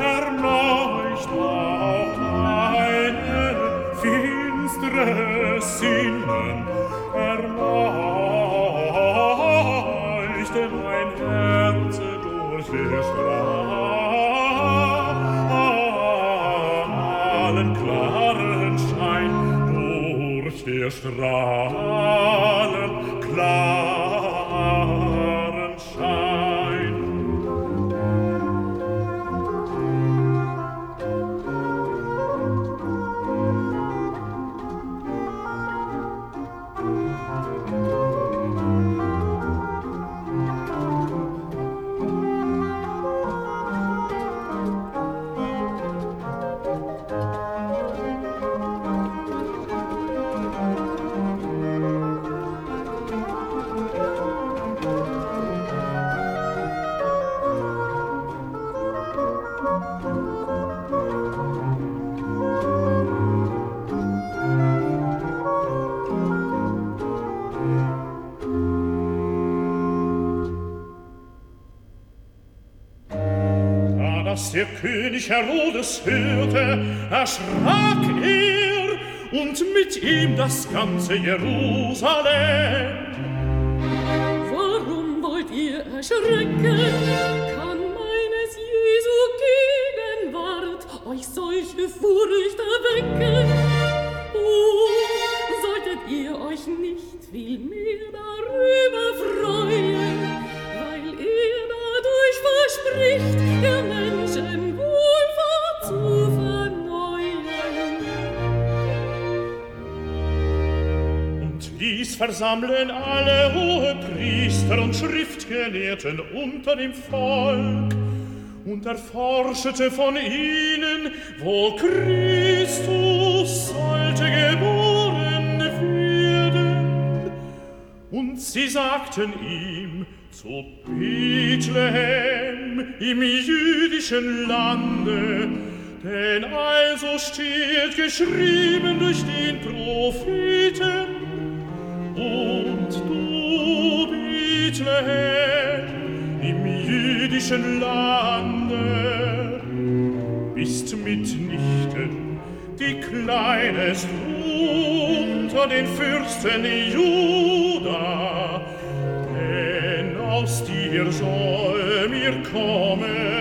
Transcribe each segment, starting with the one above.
erneucht auch meine finstere Sinnen, erneucht mein Herz durch ihr Strahlen, klaren Schein, durch ihr Strahlen, klaren sich Herodes hörte, erschrak er und mit ihm das ganze Jerusalem. Ließ versammeln alle hohe Priester und Schriftgelehrten unter dem Volk und erforschete von ihnen, wo Christus sollte geboren werden. Und sie sagten ihm, zu Bethlehem im jüdischen Lande, denn also steht geschrieben durch den Propheten, Lande, bist mitnichten die kleinest unter den Fürsten Juda, denn aus dir soll mir kommen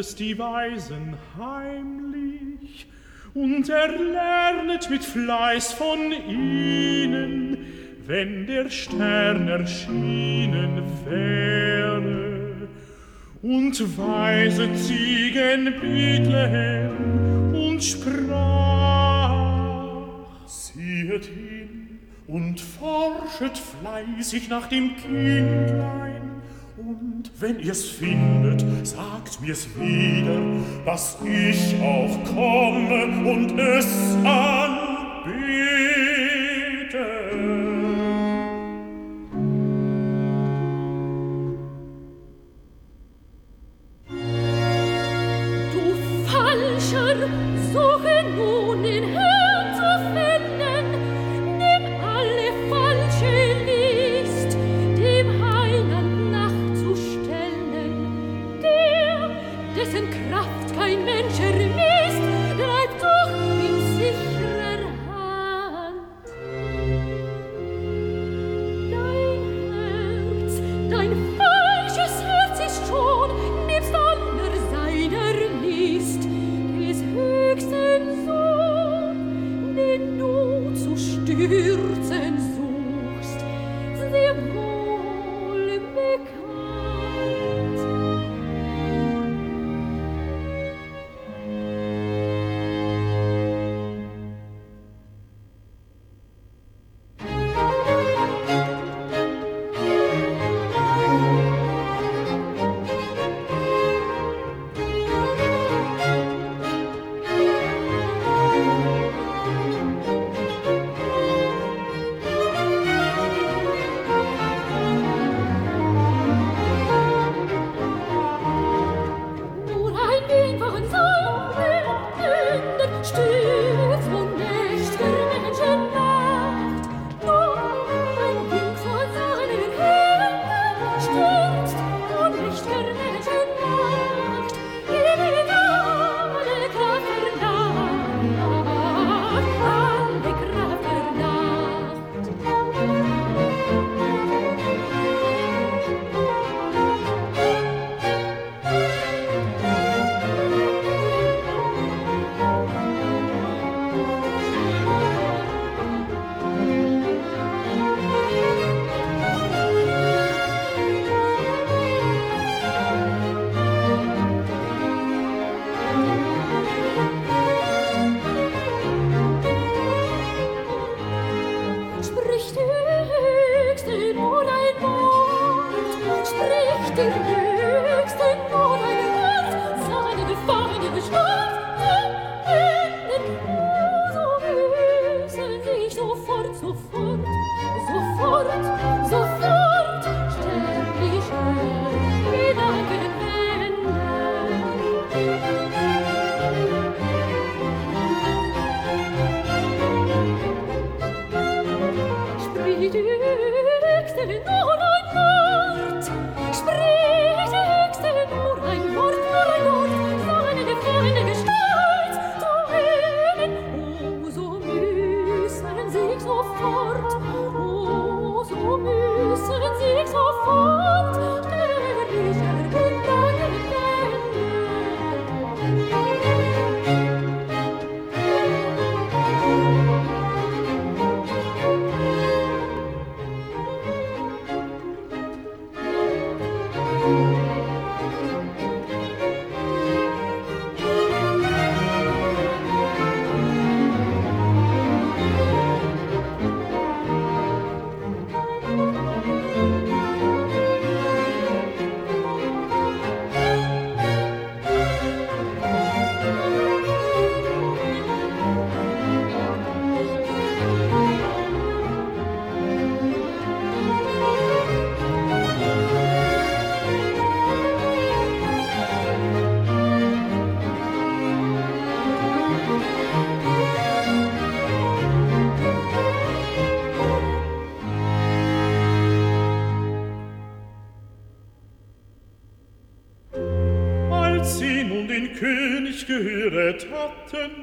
Herodes die Weisen heimlich, und er lernet mit Fleiß von ihnen, wenn der Stern erschienen wäre. Und weiset Ziegen Bethlehem und sprach, Siehet hin und forschet fleißig nach dem Kindlein, und wenn ihr's findet, sagt mir's wieder, dass ich auch komme und es anbete.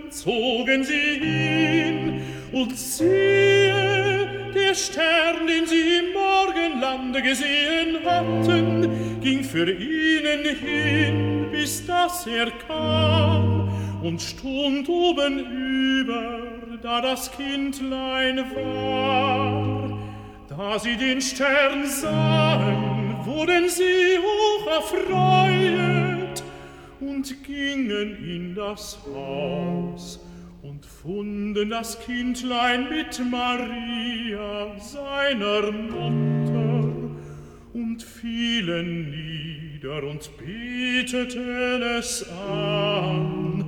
Zogen sie hin und siehe Der Stern, den sie im Morgenlande gesehen hatten, ging für ihnen hin, bis dass er kam und stund oben über, da das Kindlein war. Da sie den Stern sahen, wurden sie hoch erfreut und gingen in das Haus und funden das Kindlein mit Maria, seiner Mutter, und fielen nieder und beteten es an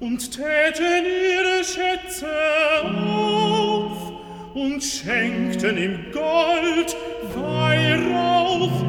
und täten ihre Schätze auf und schenkten ihm Gold, Weihrauch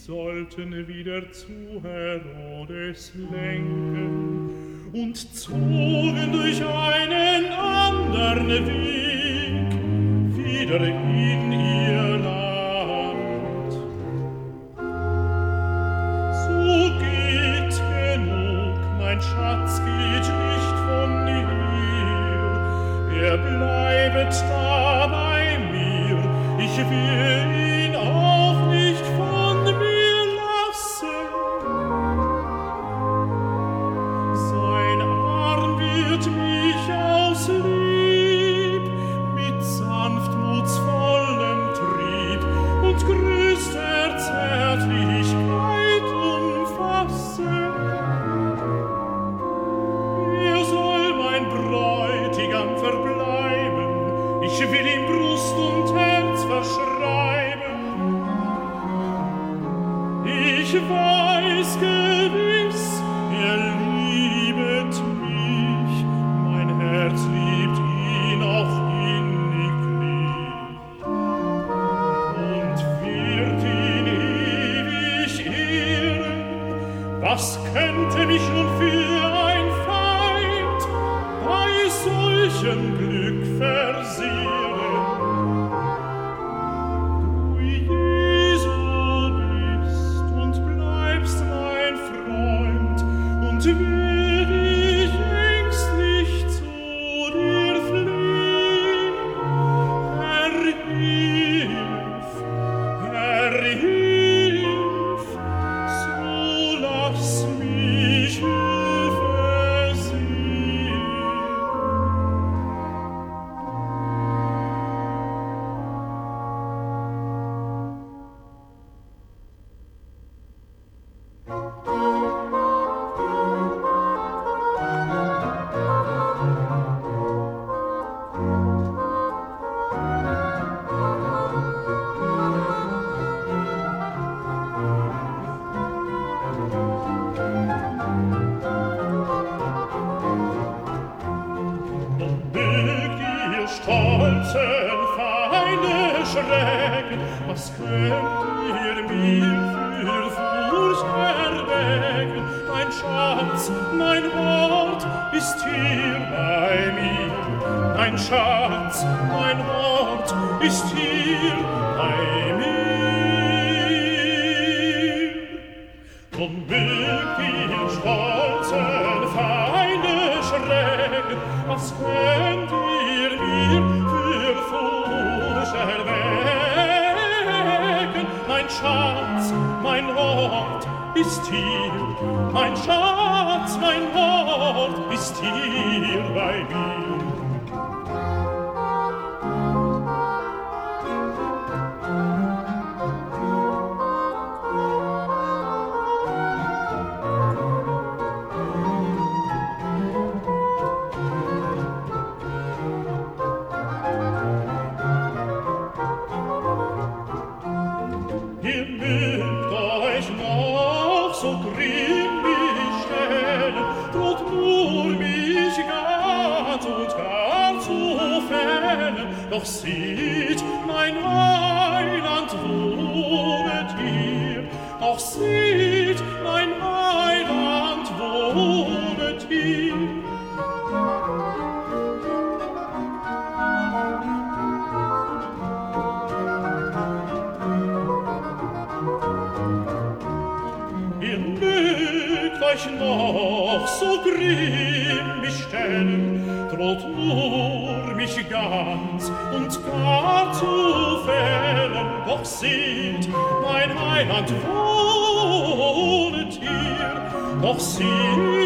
sollten wieder zu Herodes lenken. Und zogen durch Drum birgt ihr stolzen feine Schreck, was könnt ihr mir für Furcht erwecken? Mein Schatz, mein Wort ist hier, mein Schatz, mein Wort ist hier bei mir. Heiland wohnet ihr, doch sie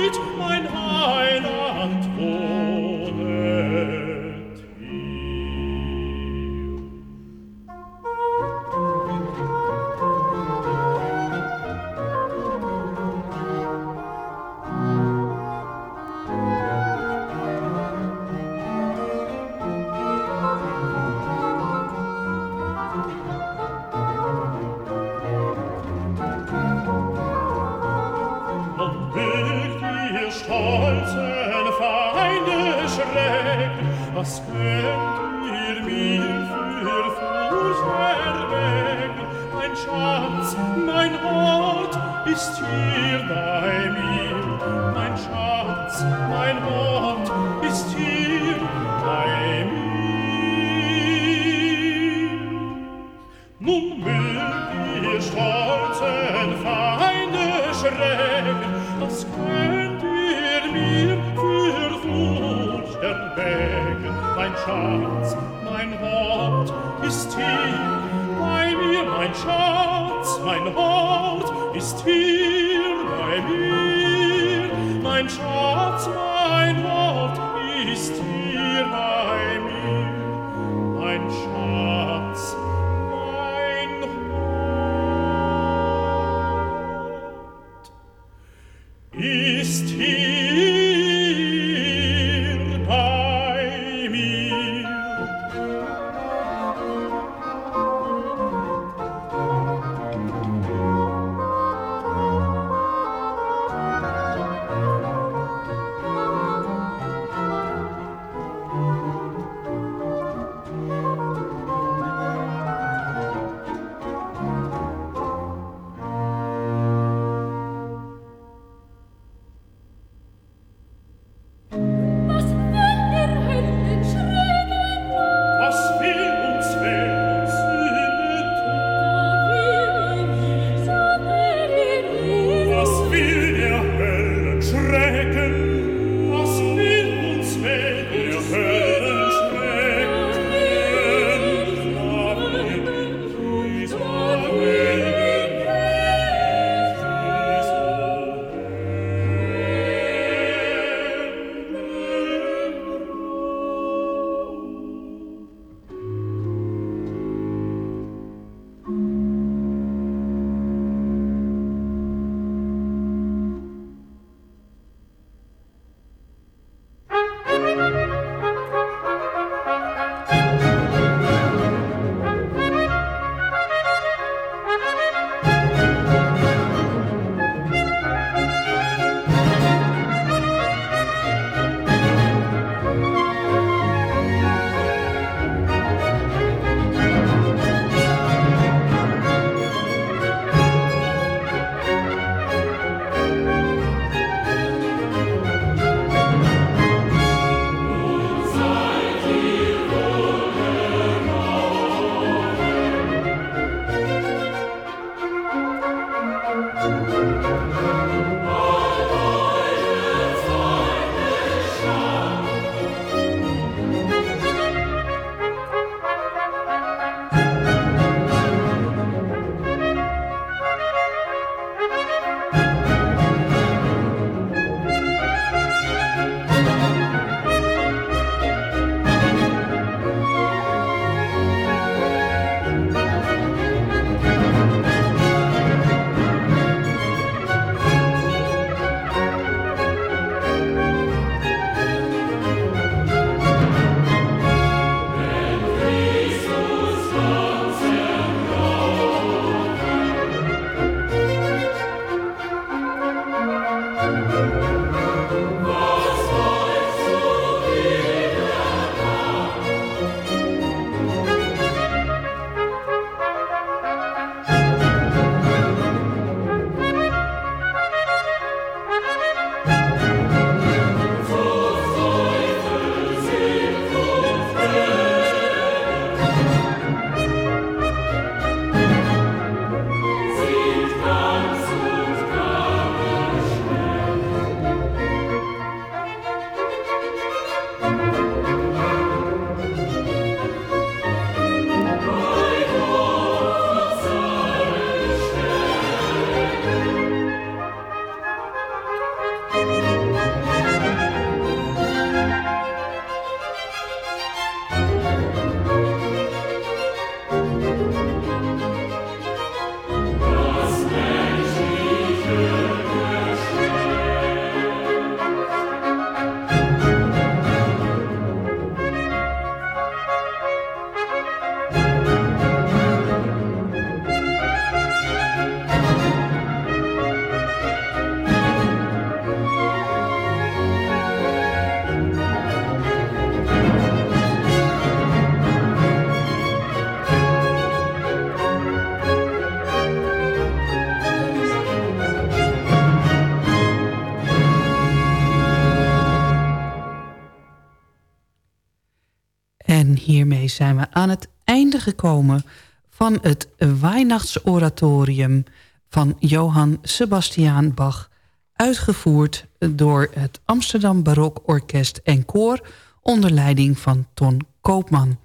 gekomen van het Weihnachtsoratorium van Johann Sebastian Bach... uitgevoerd door het Amsterdam Barok Orkest en Koor... onder leiding van Ton Koopman.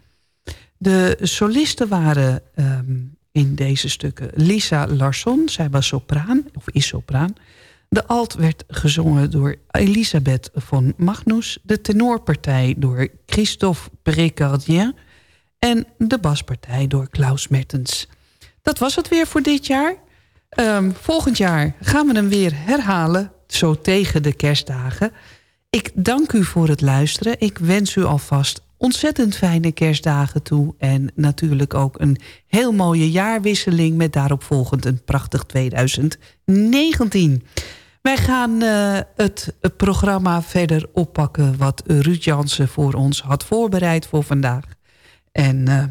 De solisten waren um, in deze stukken Lisa Larsson, zij was sopraan, of is sopraan... De alt werd gezongen door Elisabeth von Magnus... de tenorpartij door Christophe Brécardien... en de baspartij door Klaus Mertens. Dat was het weer voor dit jaar. Um, volgend jaar gaan we hem weer herhalen, zo tegen de kerstdagen. Ik dank u voor het luisteren. Ik wens u alvast ontzettend fijne kerstdagen toe... en natuurlijk ook een heel mooie jaarwisseling... met daaropvolgend een prachtig 2019. Wij gaan uh, het programma verder oppakken... wat Ruud Jansen voor ons had voorbereid voor vandaag. En uh,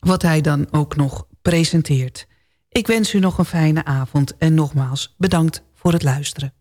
wat hij dan ook nog presenteert. Ik wens u nog een fijne avond en nogmaals bedankt voor het luisteren.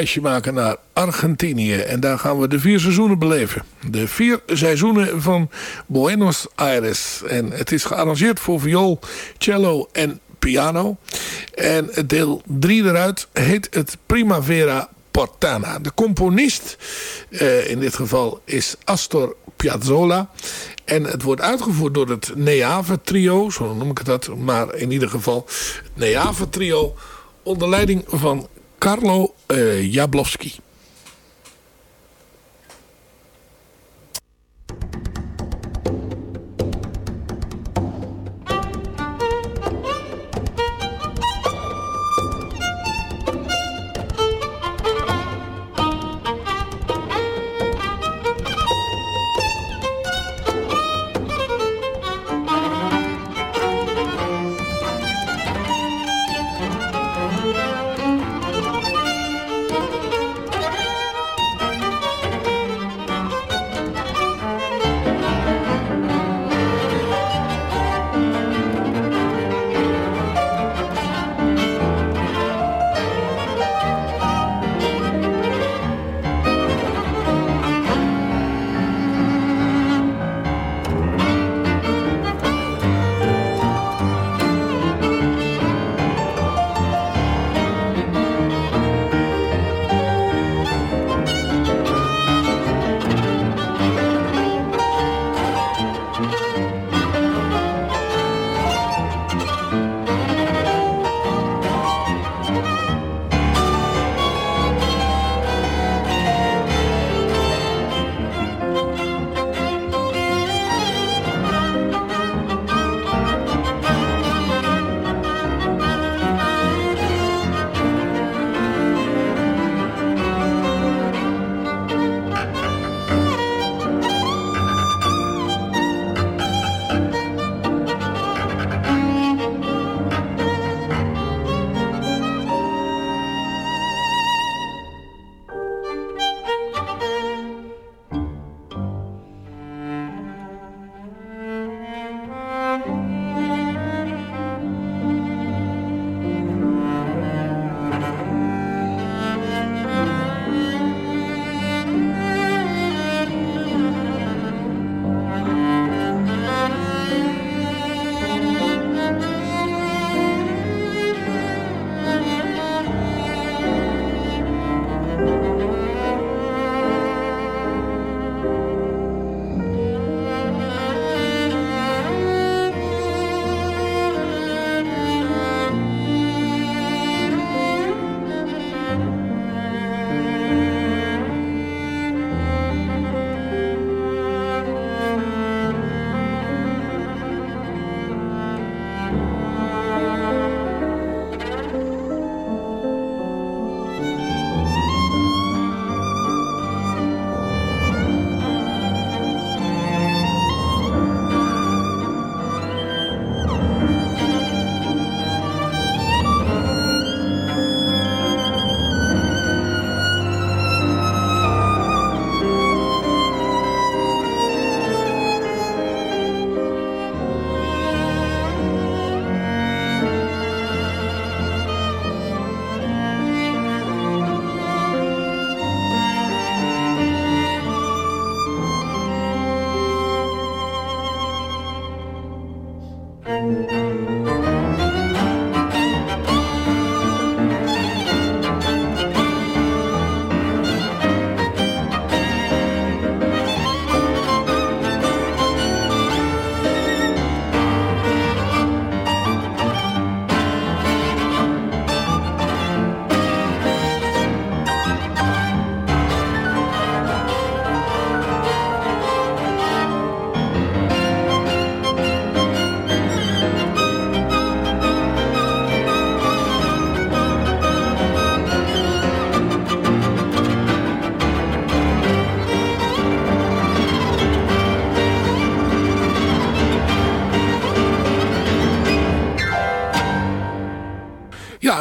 Reisje maken naar Argentinië. En daar gaan we de vier seizoenen beleven. De vier seizoenen van Buenos Aires. En het is gearrangeerd voor viool, cello en piano. En deel 3 eruit heet het Primavera Portana. De componist uh, in dit geval is Astor Piazzolla. En het wordt uitgevoerd door het Neave Trio, zo noem ik het dat. Maar in ieder geval het Neave Trio onder leiding van Carlo uh, Jablowski.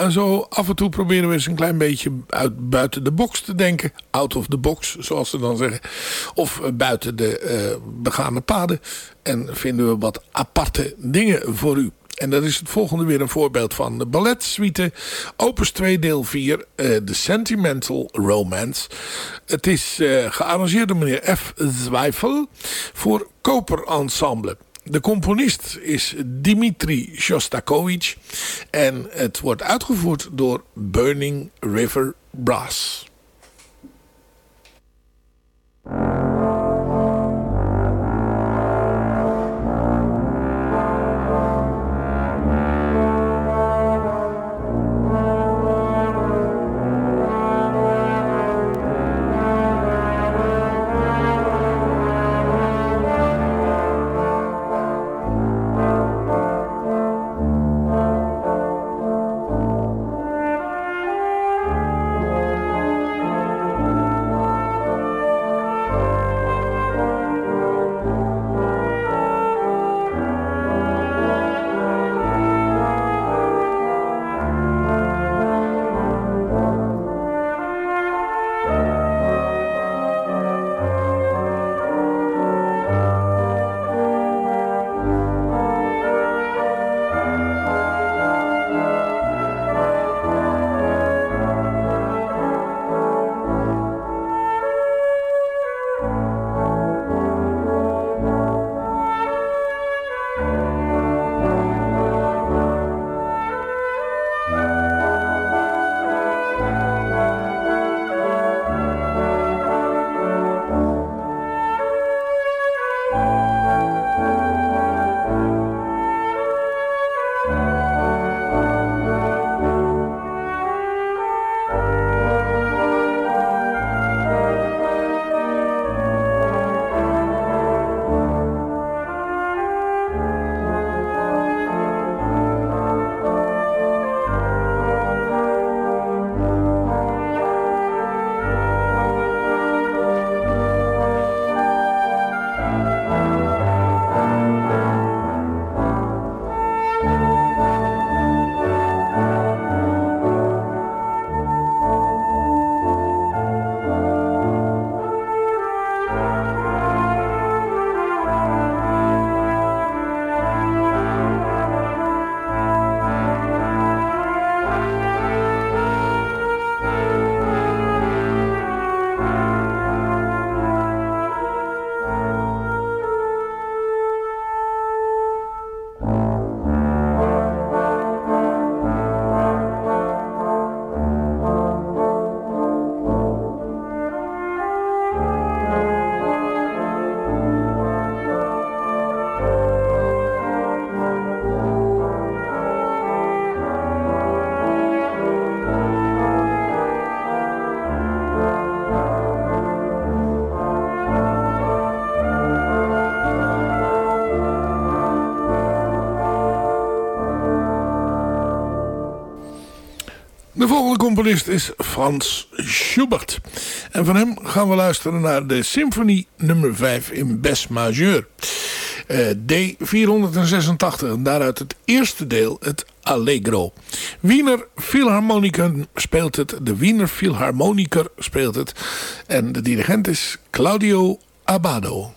En zo af en toe proberen we eens een klein beetje uit, buiten de box te denken. Out of the box, zoals ze dan zeggen. Of eh, buiten de uh, begane paden. En vinden we wat aparte dingen voor u. En dat is het volgende weer een voorbeeld van de balletsuite. Opus 2 deel 4, The Sentimental Romance. Het is gearrangeerd door meneer F. Zweifel voor Koper Ensemble. De componist is Dimitri Shostakovich en het wordt uitgevoerd door Burning River Brass. Componist is Frans Schubert. En van hem gaan we luisteren naar de symfonie nummer 5 in Bes majeur. Uh, D486, daaruit het eerste deel, het Allegro. Wiener Philharmoniker speelt het, de Wiener Philharmoniker speelt het. En de dirigent is Claudio Abado.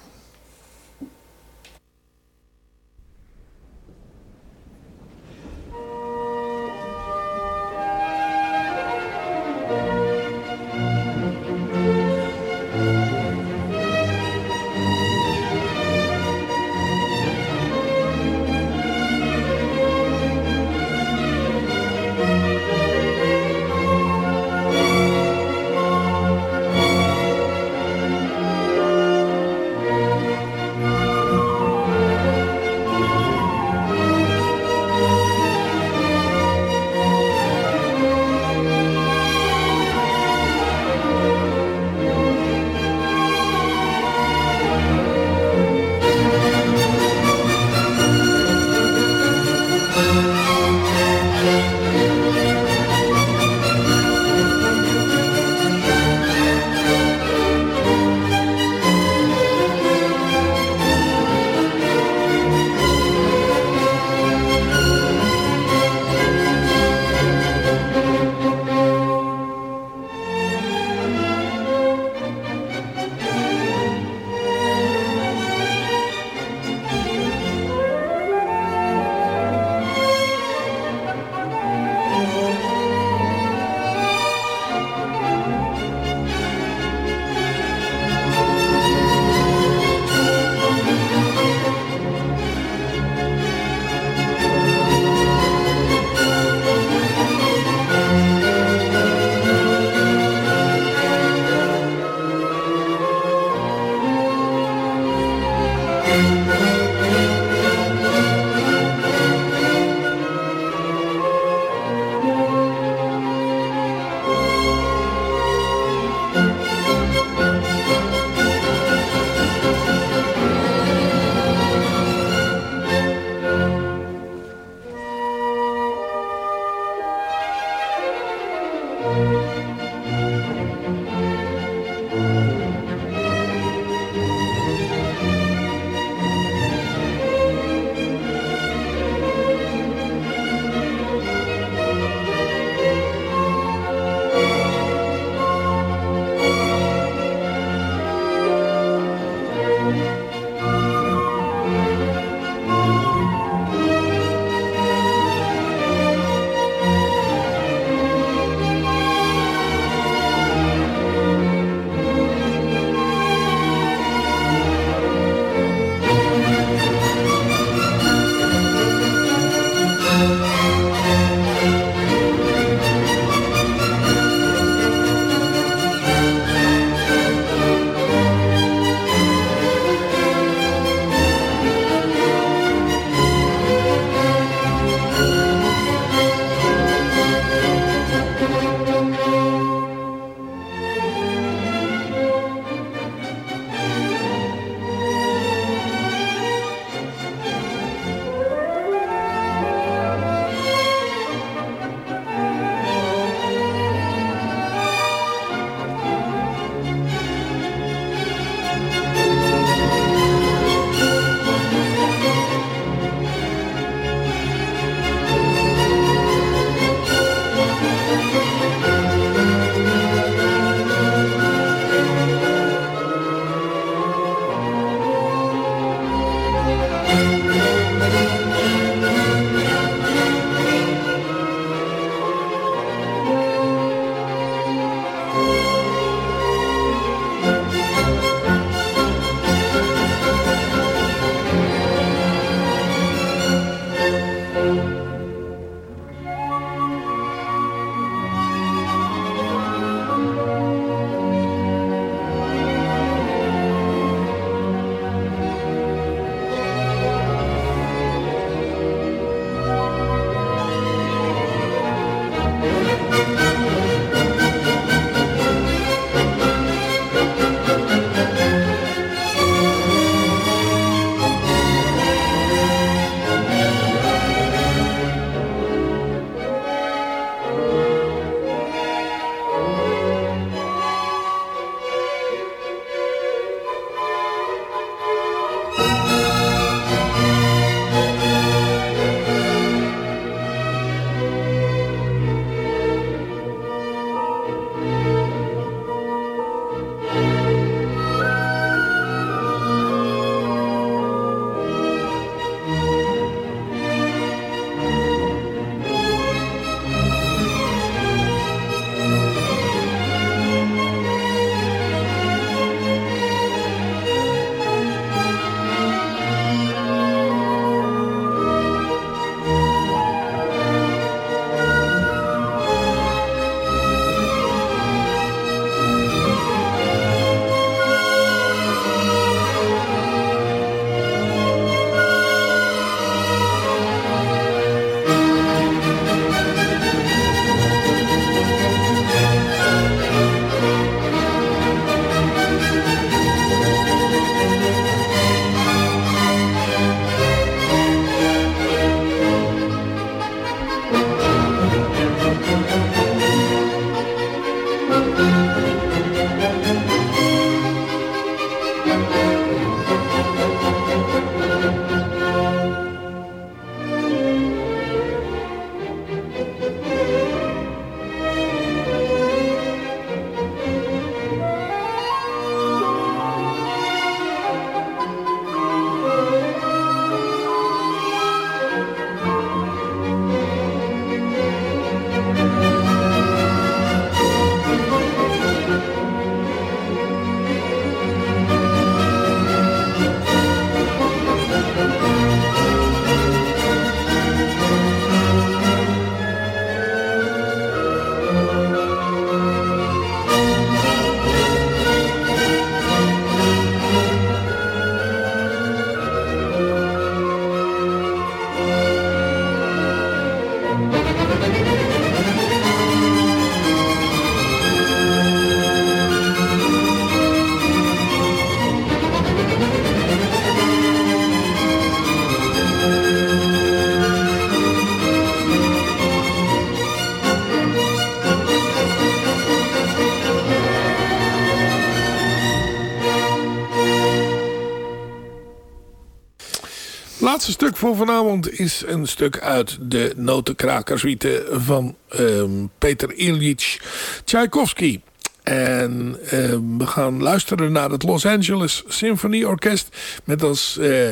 Laatste stuk voor vanavond is een stuk uit de notenkrakersuite van ehm, Peter Ilyich Tchaikovsky. En ehm, we gaan luisteren naar het Los Angeles Symphony Orkest met als eh,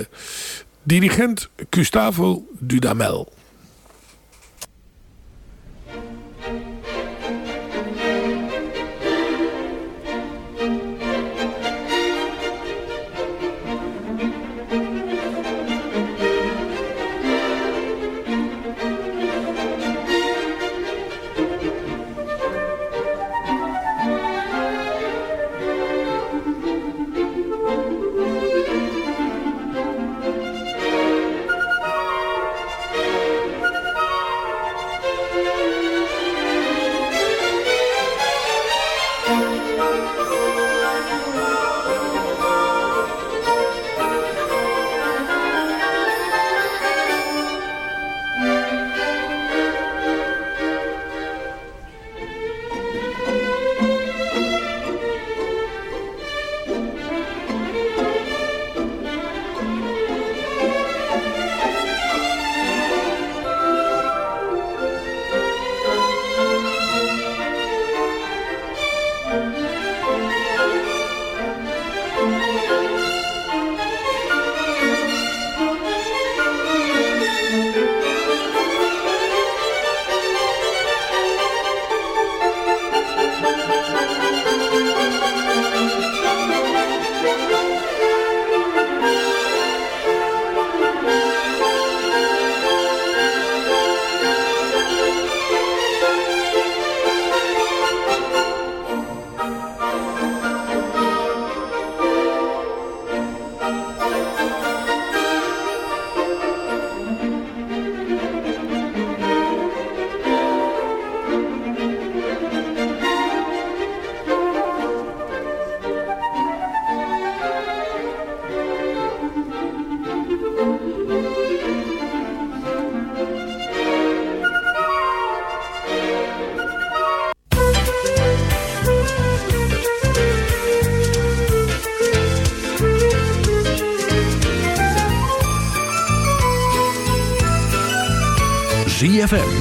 dirigent Gustavo Dudamel.